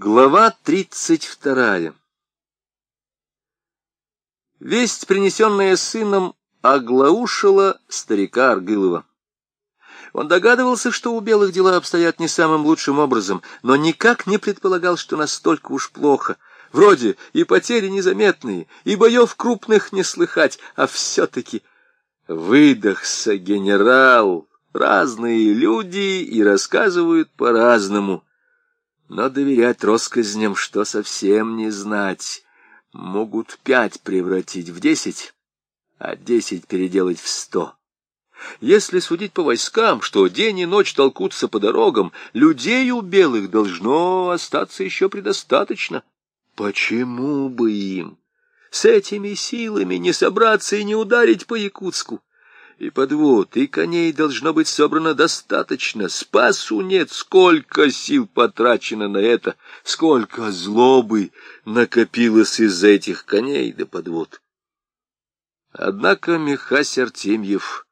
Глава тридцать вторая Весть, принесенная сыном, оглаушила старика Аргылова. Он догадывался, что у белых дела обстоят не самым лучшим образом, но никак не предполагал, что настолько уж плохо. Вроде и потери незаметные, и боев крупных не слыхать, а все-таки выдохся генерал. Разные люди и рассказывают по-разному. Но доверять россказням, что совсем не знать, могут пять превратить в десять, а десять переделать в сто. Если судить по войскам, что день и ночь толкутся по дорогам, людей у белых должно остаться еще предостаточно. Почему бы им с этими силами не собраться и не ударить по Якутску? И подвод, и коней должно быть собрано достаточно. Спасу нет, сколько сил потрачено на это, сколько злобы накопилось из этих коней да подвод. Однако Михась Артемьев,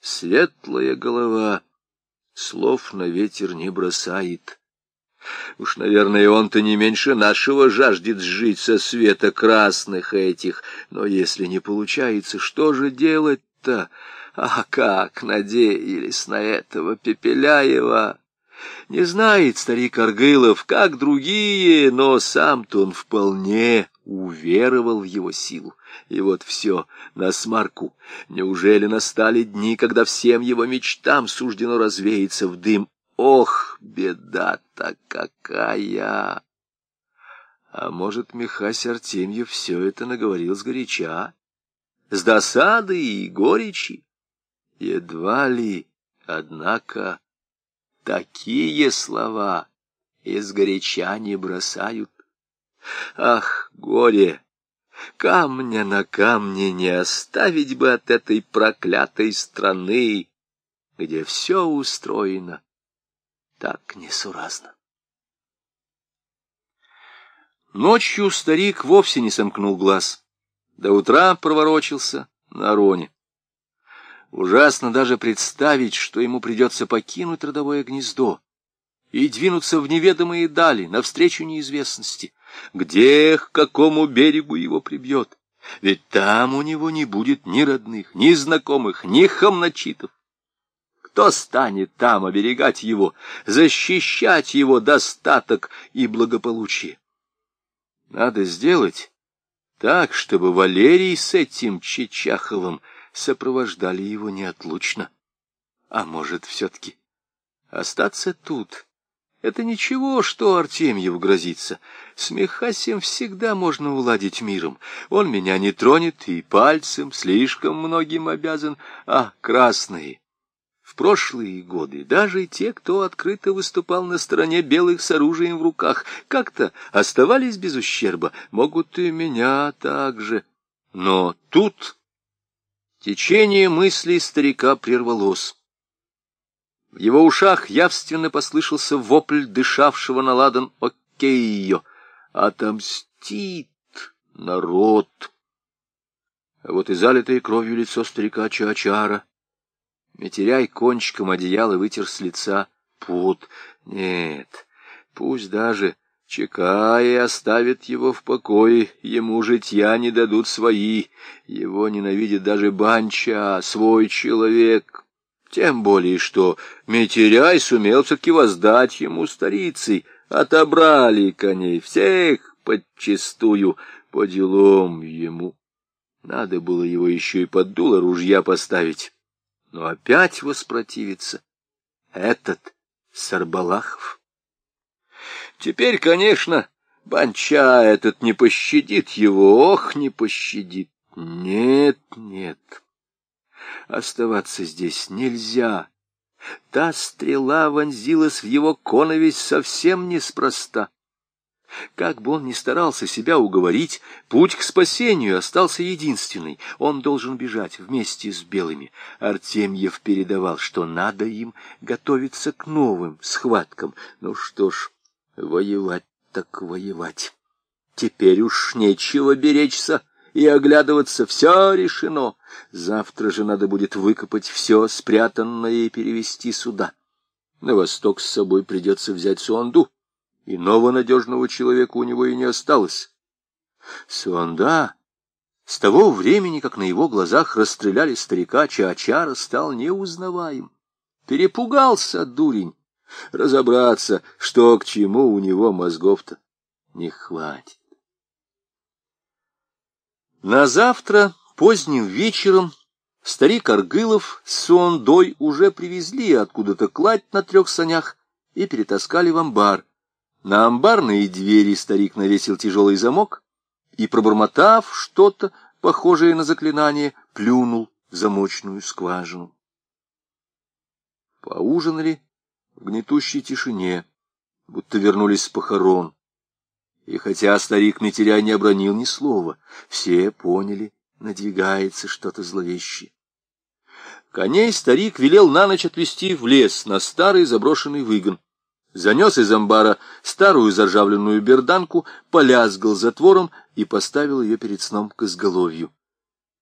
светлая голова, слов на ветер не бросает. Уж, наверное, он-то не меньше нашего жаждет жить со света красных этих. Но если не получается, что же делать? А как надеялись на этого Пепеляева! Не знает старик Аргылов, как другие, но сам-то он вполне уверовал в его силу. И вот все на смарку. Неужели настали дни, когда всем его мечтам суждено развеяться в дым? Ох, беда-то какая! А может, Михась Артемьев все это наговорил сгоряча? с досады и горечи. Едва ли, однако, такие слова из горяча не бросают. Ах, горе! Камня на камне не оставить бы от этой проклятой страны, где все устроено так несуразно. Ночью старик вовсе не сомкнул глаз. До утра проворочился на Ароне. Ужасно даже представить, что ему придется покинуть родовое гнездо и двинуться в неведомые дали, навстречу неизвестности. Где, к какому берегу его прибьет? Ведь там у него не будет ни родных, ни знакомых, ни хамначитов. Кто станет там оберегать его, защищать его достаток и благополучие? Надо сделать так, чтобы Валерий с этим Чечаховым сопровождали его неотлучно. А может, все-таки остаться тут? Это ничего, что Артемьев грозится. С Михасием всегда можно уладить миром. Он меня не тронет и пальцем слишком многим обязан, а красные в прошлые годы даже те, кто открыто выступал на стороне белых с оружием в руках, как-то оставались без ущерба, могут и меня также. Но тут течение мыслей старика прервалось. В его ушах явственно послышался вопль дышавшего на ладан Окейо. «Отомстит народ!» А вот и залитое кровью лицо старика Чаачара — Метеряй кончиком одеяла вытер с лица пот. Нет, пусть даже Чекай оставит его в покое, ему житья не дадут свои. Его ненавидит даже Банча, свой человек. Тем более, что Метеряй сумел все-таки воздать ему старицей. Отобрали коней всех подчистую по делам ему. Надо было его еще и под дуло ружья поставить но опять воспротивится этот Сарбалахов. Теперь, конечно, Банча этот не пощадит его, ох, не пощадит. Нет, нет, оставаться здесь нельзя. Та стрела вонзилась в его коновесь совсем неспроста. Как бы он ни старался себя уговорить, путь к спасению остался единственный. Он должен бежать вместе с белыми. Артемьев передавал, что надо им готовиться к новым схваткам. Ну что ж, воевать так воевать. Теперь уж нечего беречься и оглядываться. Все решено. Завтра же надо будет выкопать все спрятанное и перевести сюда. На восток с собой придется взять Суанду Иного надежного человека у него и не осталось. Суанда с того времени, как на его глазах расстреляли старика, Чаачара стал неузнаваем. Перепугался дурень. Разобраться, что к чему у него мозгов-то не хватит. На завтра, поздним вечером, старик Аргылов с Суондой уже привезли откуда-то кладь на трех санях и перетаскали в амбар. На амбарные двери старик навесил тяжелый замок и, пробормотав что-то, похожее на заклинание, плюнул в замочную скважину. Поужинали в гнетущей тишине, будто вернулись с похорон. И хотя старик Метеря не обронил ни слова, все поняли, надвигается что-то зловещее. Коней старик велел на ночь отвезти в лес на старый заброшенный выгон. Занес из амбара старую заржавленную берданку, полязгал затвором и поставил ее перед сном к изголовью.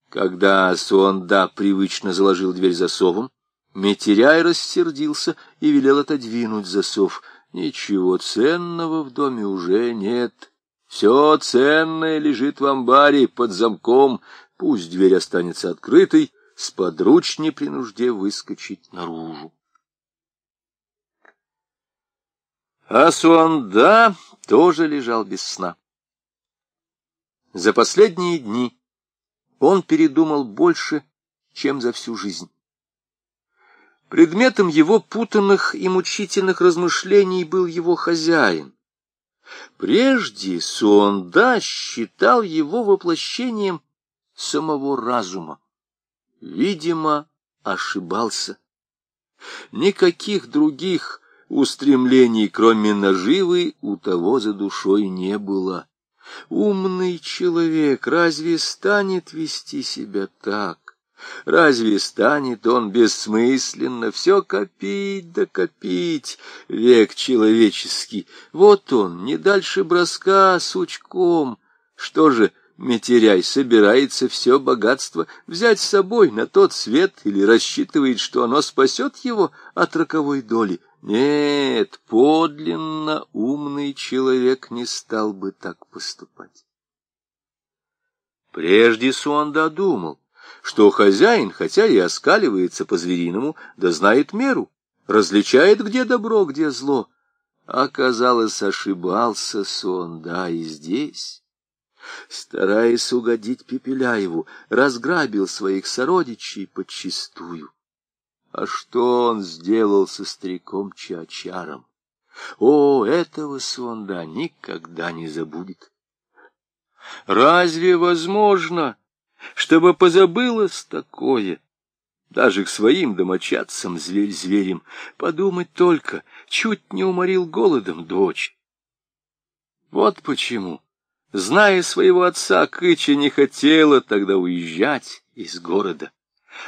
Когда Суонда привычно заложил дверь засовом, Метеряй рассердился и велел отодвинуть засов — Ничего ценного в доме уже нет. Все ценное лежит в амбаре под замком. Пусть дверь останется открытой, сподручнее при нужде выскочить наружу. А Суанда тоже лежал без сна. За последние дни он передумал больше, чем за всю жизнь. Предметом его путанных и мучительных размышлений был его хозяин. Прежде Суонда считал его воплощением самого разума. Видимо, ошибался. Никаких других устремлений, кроме наживы, у того за душой не было. Умный человек разве станет вести себя так? Разве станет он бессмысленно все копить да копить, век человеческий? Вот он, не дальше броска сучком. Что же, Метеряй собирается все богатство взять с собой на тот свет или рассчитывает, что оно спасет его от роковой доли? Нет, подлинно умный человек не стал бы так поступать. Прежде Суанда думал, что хозяин, хотя и оскаливается по-звериному, да знает меру, различает, где добро, где зло. Оказалось, ошибался сон, да, и здесь. Стараясь угодить Пепеляеву, разграбил своих сородичей подчистую. А что он сделал со стариком Чачаром? О, этого Сонда никогда не забудет. Разве возможно, чтобы позабылось такое. Даже к своим домочадцам зверь зверем. Подумать только, чуть не уморил голодом дочь. Вот почему, зная своего отца, Кыча не хотела тогда уезжать из города.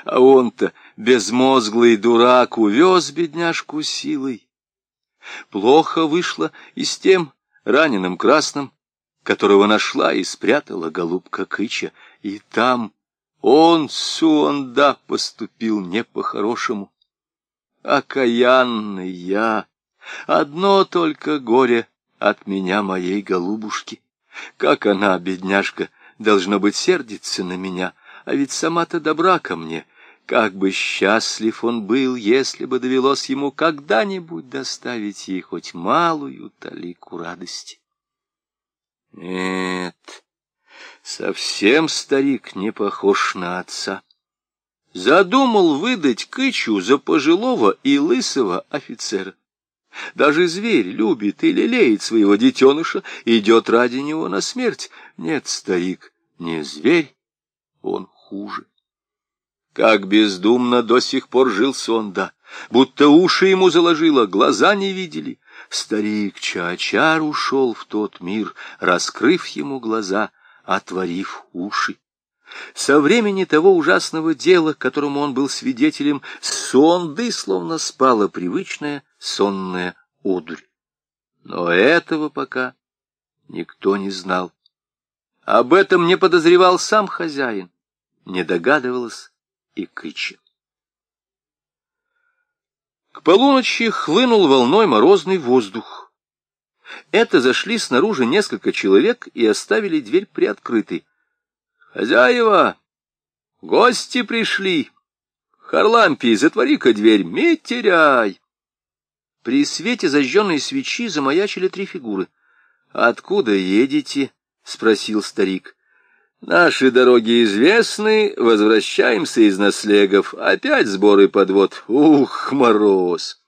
А он-то, безмозглый дурак, увез бедняжку силой. Плохо вышло и с тем раненым красным, которого нашла и спрятала голубка Кыча, и там он, Суонда, поступил не по-хорошему. Окаянный я, одно только горе от меня моей голубушки. Как она, бедняжка, должно быть, сердится на меня, а ведь сама-то добра ко мне. Как бы счастлив он был, если бы довелось ему когда-нибудь доставить ей хоть малую талику радости. Нет, совсем старик не похож на отца. Задумал выдать Кычу за пожилого и лысого офицера. Даже зверь любит и лелеет своего детеныша, идет ради него на смерть. Нет, старик, не зверь, он хуже. Как бездумно до сих пор жил Сонда, будто уши ему заложило, глаза не видели. Старик Чачар ушел в тот мир, раскрыв ему глаза, отворив уши. Со времени того ужасного дела, которому он был свидетелем, сонды словно спала привычная сонная одурь. Но этого пока никто не знал. Об этом не подозревал сам хозяин, не догадывалась и Кыча. К полуночи хлынул волной морозный воздух. Это зашли снаружи несколько человек и оставили дверь приоткрытой. «Хозяева! Гости пришли! Харлампий, затвори-ка дверь, метеряй!» При свете зажженной свечи замаячили три фигуры. «Откуда едете?» — спросил старик. «Наши дороги известны, возвращаемся из наслегов. Опять сборы подвод. Ух, мороз!»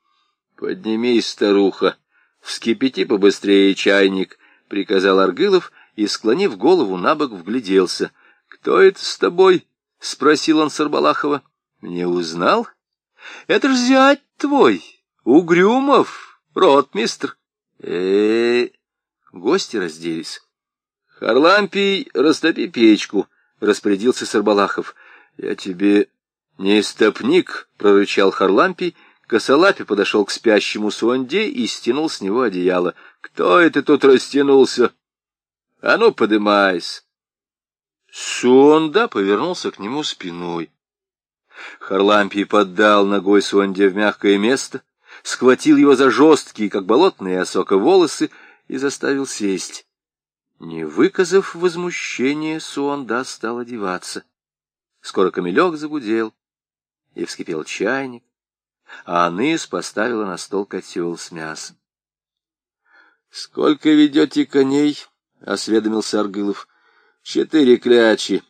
«Поднимись, старуха!» «Вскипяти побыстрее чайник», — приказал Аргылов и, склонив голову на бок, вгляделся. «Кто это с тобой?» — спросил он Сарбалахова. «Не узнал? Это ж зять твой, Угрюмов, ротмистр». Э, -э, Гости разделись. «Харлампий, растопи печку», — распорядился Сарбалахов. «Я тебе не стопник», — прорычал Харлампий, Косолапи подошел к спящему Суанде и стянул с него одеяло. «Кто это тут растянулся? А ну, подымайся!» Суонда повернулся к нему спиной. Харлампий поддал ногой Суанде в мягкое место, схватил его за жесткие, как болотные осока, волосы и заставил сесть. Не выказав возмущения, Суонда стал одеваться. Скоро камелек загудел, и вскипел чайник а Аныс поставила на стол котел с мясом. — Сколько ведете коней? — осведомился Аргылов. — Четыре клячи.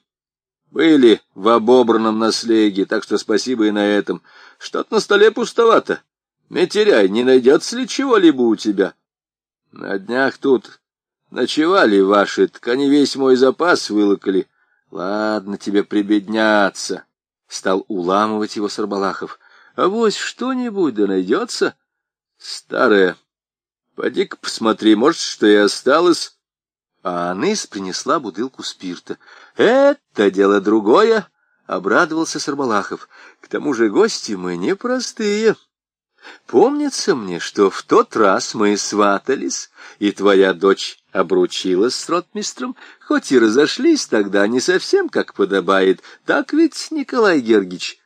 Были в обобранном наслеге, так что спасибо и на этом. Что-то на столе пустовато. Метеряй, не найдется ли чего-либо у тебя? На днях тут ночевали ваши, ткани весь мой запас вылокали. Ладно тебе прибедняться, — стал уламывать его Сарбалахов. А вось что-нибудь да найдется. Старая, поди-ка посмотри, может, что и осталось. А Аныс принесла бутылку спирта. Это дело другое, — обрадовался Сарбалахов. К тому же гости мы непростые. Помнится мне, что в тот раз мы сватались, и твоя дочь обручилась с ротмистром, хоть и разошлись тогда не совсем как подобает. Так ведь, Николай Гергич?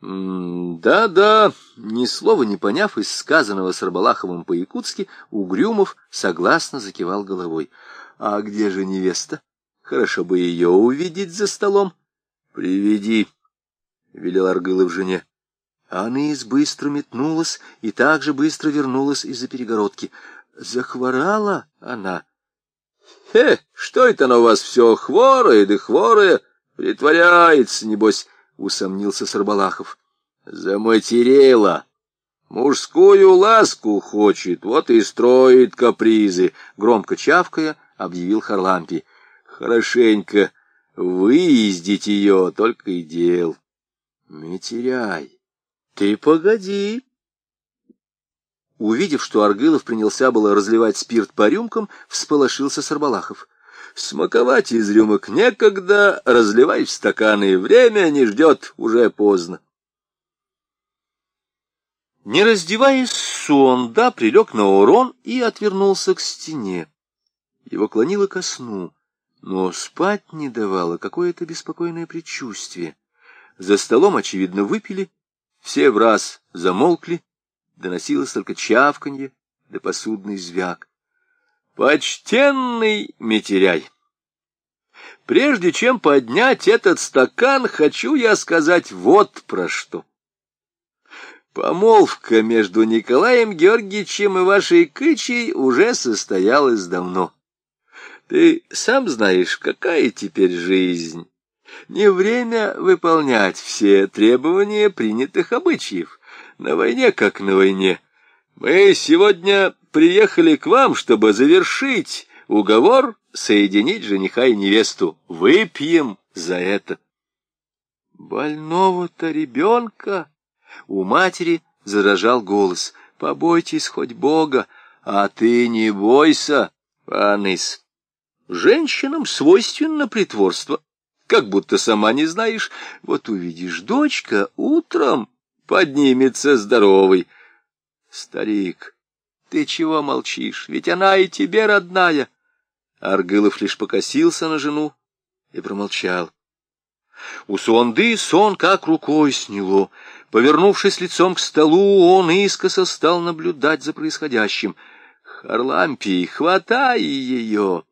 «Да-да», ни слова не поняв из сказанного с Арбалаховым по-якутски, Угрюмов согласно закивал головой. «А где же невеста? Хорошо бы ее увидеть за столом». «Приведи», — велел Аргылов жене. Анис быстро метнулась и так же быстро вернулась из-за перегородки. Захворала она. «Хе, что это на вас все хворое да хворое? Притворяется, небось» усомнился Сарбалахов. Заматерела. Мужскую ласку хочет, вот и строит капризы, громко чавкая, объявил Харлампи. Хорошенько выездить ее, только и дел. Не теряй. Ты погоди. Увидев, что Аргылов принялся было разливать спирт по рюмкам, всполошился Сарбалахов. Смаковать из рюмок некогда, разливай в стаканы, время не ждет, уже поздно. Не раздеваясь, Суонда прилег на урон и отвернулся к стене. Его клонило ко сну, но спать не давало какое-то беспокойное предчувствие. За столом, очевидно, выпили, все в раз замолкли, доносилось только чавканье да посудный звяк. Почтенный Метеряй, прежде чем поднять этот стакан, хочу я сказать вот про что. Помолвка между Николаем Георгиевичем и вашей Кычей уже состоялась давно. Ты сам знаешь, какая теперь жизнь. Не время выполнять все требования принятых обычаев. На войне как на войне. Мы сегодня приехали к вам, чтобы завершить уговор, соединить жениха и невесту. Выпьем за это. Больного-то ребенка? У матери заражал голос. Побойтесь хоть Бога, а ты не бойся, Аныс. Женщинам свойственно притворство. Как будто сама не знаешь. Вот увидишь, дочка утром поднимется здоровой. Старик, ты чего молчишь? Ведь она и тебе родная. Аргылов лишь покосился на жену и промолчал. У Суанды сон как рукой сняло. Повернувшись лицом к столу, он искоса стал наблюдать за происходящим. Харлампий, хватай ее!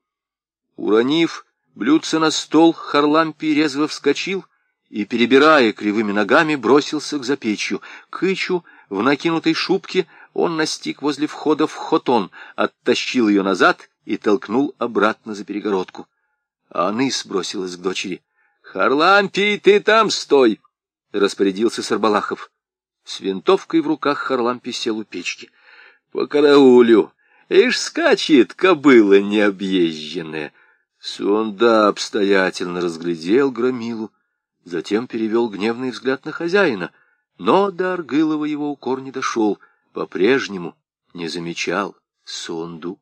Уронив блюдце на стол, Харлампий резво вскочил и, перебирая кривыми ногами, бросился к запечью. Кычу в накинутой шубке он настиг возле входа в хотон, оттащил ее назад и толкнул обратно за перегородку. А Аныс к дочери. — Харлампий, ты там стой! — распорядился Сарбалахов. С винтовкой в руках Харлампий сел у печки. — По караулю! Ишь, скачет кобыла необъезженная! Сунда обстоятельно разглядел громилу, затем перевел гневный взгляд на хозяина, но до Аргылова его укор не дошел, по-прежнему не замечал Сунду.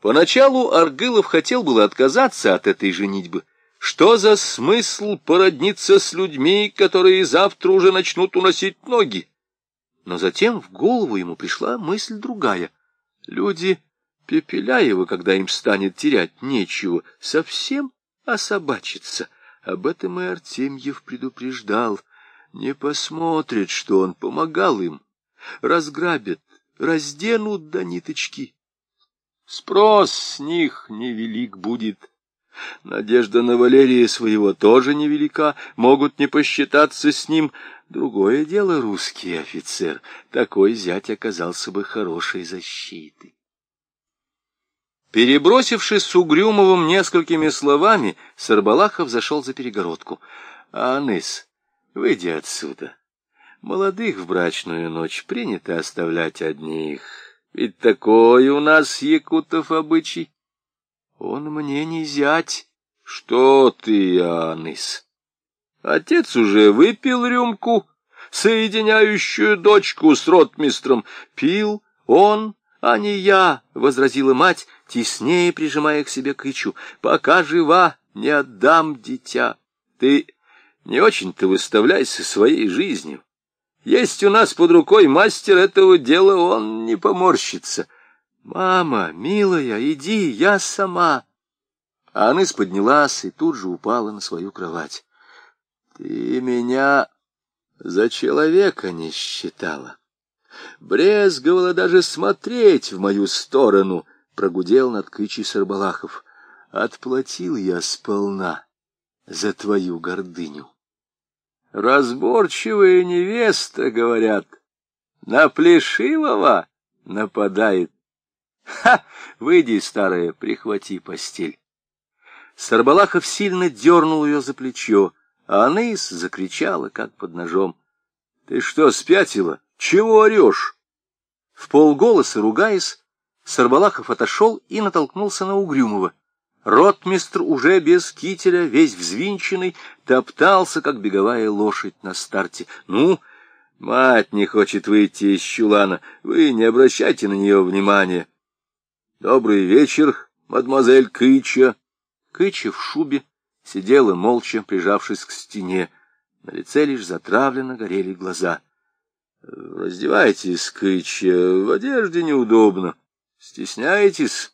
Поначалу Аргылов хотел было отказаться от этой женитьбы. Что за смысл породниться с людьми, которые завтра уже начнут уносить ноги? Но затем в голову ему пришла мысль другая. Люди Пепеляева, когда им станет терять нечего, совсем особачится. Об этом и Артемьев предупреждал. Не посмотрит, что он помогал им. Разграбят, разденут до ниточки. Спрос с них невелик будет. Надежда на Валерия своего тоже невелика, могут не посчитаться с ним. Другое дело русский офицер, такой зять оказался бы хорошей защитой. Перебросившись с Угрюмовым несколькими словами, Сарбалахов зашел за перегородку. — Аныс, выйди отсюда. Молодых в брачную ночь принято оставлять одних. Ведь такой у нас, якутов, обычай. Он мне не зять. Что ты, Аныс? Отец уже выпил рюмку, соединяющую дочку с ротмистром. Пил он, а не я, — возразила мать, теснее прижимая к себе кычу. Пока жива, не отдам дитя. Ты не очень-то выставляйся своей жизнью. Есть у нас под рукой мастер этого дела, он не поморщится. Мама, милая, иди, я сама. А Аныс поднялась и тут же упала на свою кровать. Ты меня за человека не считала. Брезговала даже смотреть в мою сторону, — прогудел над кычей Сарбалахов. Отплатил я сполна за твою гордыню. Разборчивая невеста, говорят, на плешивого нападает. Ха! Выйди, старая, прихвати постель. Сарбалахов сильно дернул ее за плечо, а Аныс закричала, как под ножом. — Ты что, спятила? Чего орешь? В полголоса, ругаясь, Сарбалахов отошел и натолкнулся на Угрюмова. Ротмистр уже без кителя, весь взвинченный, топтался, как беговая лошадь на старте. «Ну, мать не хочет выйти из чулана, вы не обращайте на нее внимания». «Добрый вечер, мадемуазель Кыча». Кыча в шубе сидела молча, прижавшись к стене. На лице лишь затравленно горели глаза. «Раздевайтесь, Кыча, в одежде неудобно. Стесняетесь?»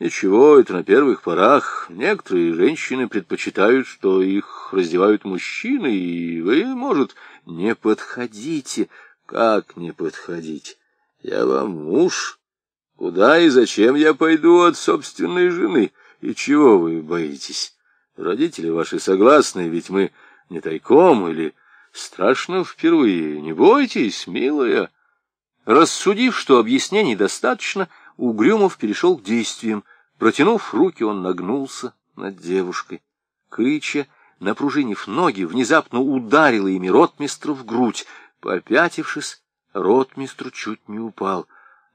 Ничего, это на первых порах. Некоторые женщины предпочитают, что их раздевают мужчины, и вы, может, не подходите. Как не подходить? Я вам муж. Куда и зачем я пойду от собственной жены? И чего вы боитесь? Родители ваши согласны, ведь мы не тайком или страшно впервые. Не бойтесь, милая. Рассудив, что объяснений достаточно, Угрюмов перешел к действиям. Протянув руки, он нагнулся над девушкой. Кыча, напружинив ноги, внезапно ударила ими ротмистру в грудь. Попятившись, ротмистру чуть не упал.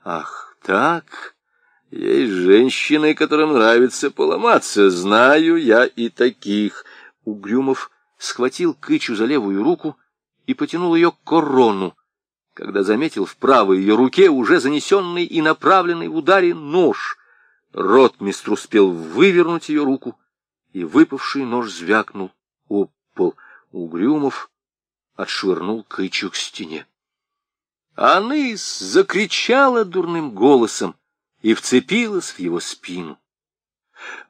«Ах, так! Есть женщины, которым нравится поломаться. Знаю я и таких!» Угрюмов схватил Кычу за левую руку и потянул ее к корону, когда заметил в правой ее руке уже занесенный и направленный в ударе нож — Ротмистр успел вывернуть ее руку, и выпавший нож звякнул об пол. Угрюмов отшвырнул Кычу к стене. Аныс закричала дурным голосом и вцепилась в его спину.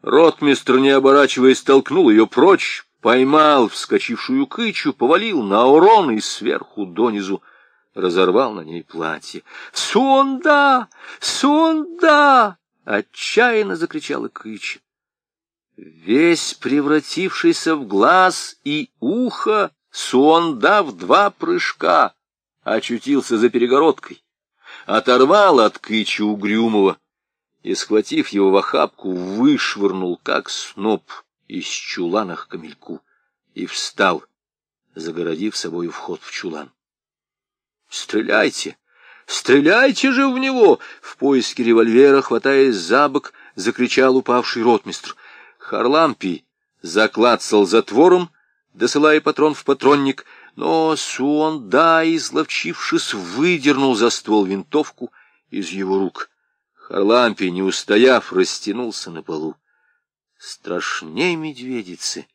Ротмистр, не оборачиваясь, толкнул ее прочь, поймал вскочившую Кычу, повалил на урон и сверху донизу разорвал на ней платье. «Сонда! Сонда!» — отчаянно закричала Кыча. Весь превратившийся в глаз и ухо, Сонда в два прыжка очутился за перегородкой, оторвал от Кычи угрюмого и, схватив его в охапку, вышвырнул, как сноп, из чулана к камельку, и встал, загородив собой вход в чулан. «Стреляйте! Стреляйте же в него!» В поиске револьвера, хватаясь за бок, закричал упавший ротмистр. Харлампий заклацал затвором, досылая патрон в патронник, но Суонда, изловчившись, выдернул за ствол винтовку из его рук. Харлампий, не устояв, растянулся на полу. Страшней медведицы,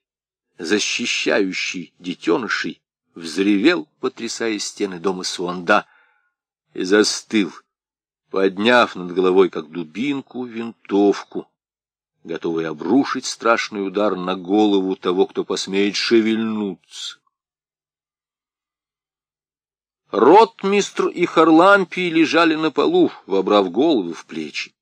защищающий детенышей, взревел, потрясая стены дома Суанда, и застыл, подняв над головой, как дубинку, винтовку, готовый обрушить страшный удар на голову того, кто посмеет шевельнуться. Ротмистр и Харлампий лежали на полу, вобрав голову в плечи.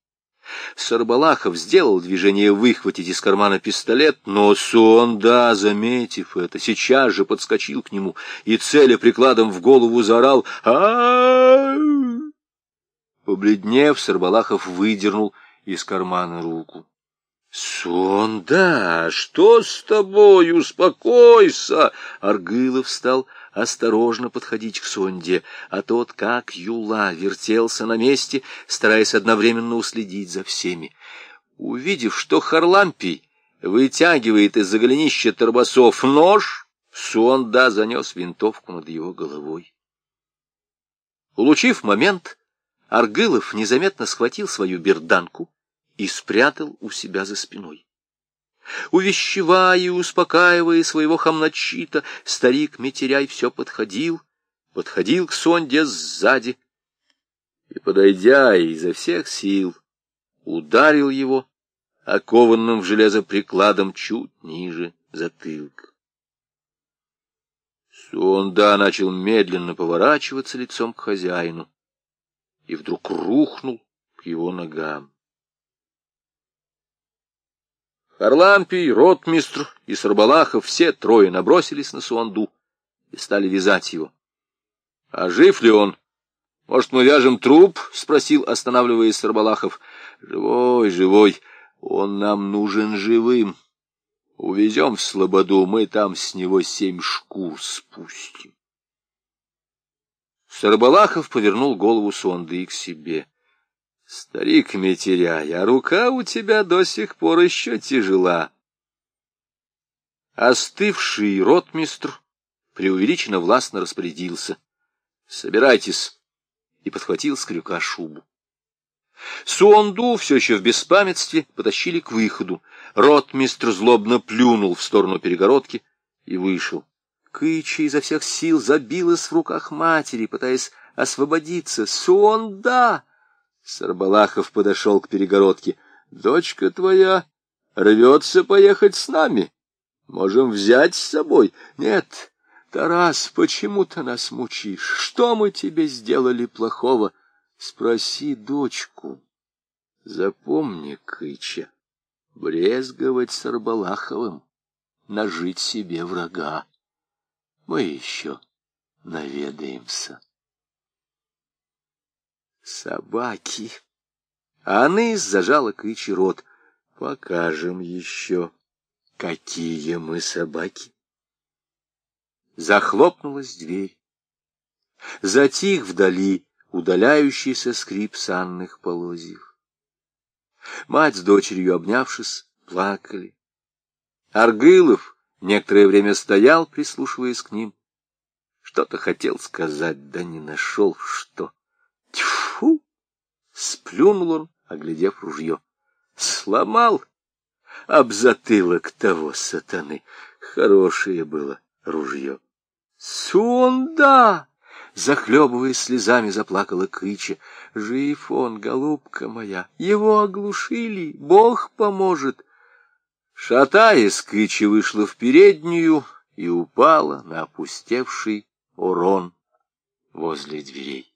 Сарбалахов сделал движение выхватить из кармана пистолет, но Суонда, заметив это, сейчас же подскочил к нему и, целя прикладом в голову, заорал а Побледнев, Сарбалахов выдернул из кармана руку. «Сонда, что с тобой? Успокойся!» Аргылов стал осторожно подходить к Сонде, а тот, как юла, вертелся на месте, стараясь одновременно уследить за всеми. Увидев, что Харлампий вытягивает из-за голенища торбосов нож, Сонда занес винтовку над его головой. Улучив момент, Аргылов незаметно схватил свою берданку, и спрятал у себя за спиной. Увещевая и успокаивая своего хамначита, старик Метеряй все подходил, подходил к Сонде сзади и, подойдя изо всех сил, ударил его окованным в железо прикладом чуть ниже затылка. Сонда начал медленно поворачиваться лицом к хозяину и вдруг рухнул к его ногам. Харлампий, Ротмистр и Сарбалахов все трое набросились на Суанду и стали вязать его. — А жив ли он? Может, мы вяжем труп? — спросил, останавливаясь Сарбалахов. — Живой, живой. Он нам нужен живым. Увезем в Слободу, мы там с него семь шкур спустим. Сарбалахов повернул голову Суанды к себе. — Старик Метеряй, а рука у тебя до сих пор еще тяжела. Остывший ротмистр преувеличенно властно распорядился. Собирайтесь, и подхватил с крюка шубу. Суонду, все еще в беспамятстве, потащили к выходу. Ротмистр злобно плюнул в сторону перегородки и вышел. Кыча изо всех сил забилась в руках матери, пытаясь освободиться. «Суонда!» Сарбалахов подошел к перегородке. — Дочка твоя рвется поехать с нами. Можем взять с собой. Нет, Тарас, почему ты нас мучишь? Что мы тебе сделали плохого? Спроси дочку. Запомни, Кыча, брезговать Сарбалаховым, нажить себе врага. Мы еще наведаемся собаки. А Аныс зажала Кычи рот. Покажем еще, какие мы собаки. Захлопнулась дверь. Затих вдали удаляющийся скрип санных полозьев. Мать с дочерью, обнявшись, плакали. Аргылов некоторое время стоял, прислушиваясь к ним. Что-то хотел сказать, да не нашел, что. Тьфу! Сплюнул он, оглядев ружье. Сломал об затылок того сатаны. Хорошее было ружье. Сунда! Захлебываясь слезами, заплакала Кыча. Жив он, голубка моя, его оглушили, Бог поможет. Шатаясь, Кыча вышла в переднюю и упала на опустевший урон возле дверей.